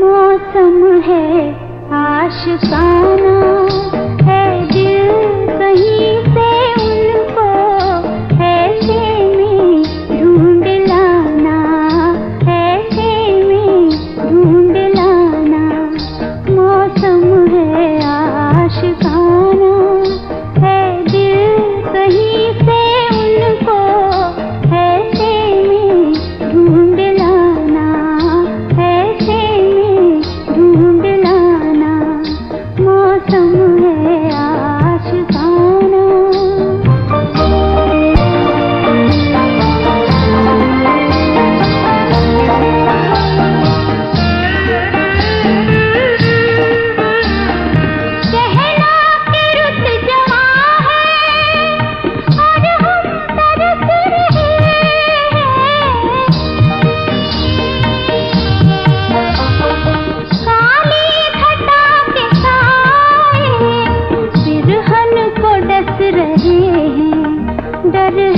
मौसम है आशकाना। प्यार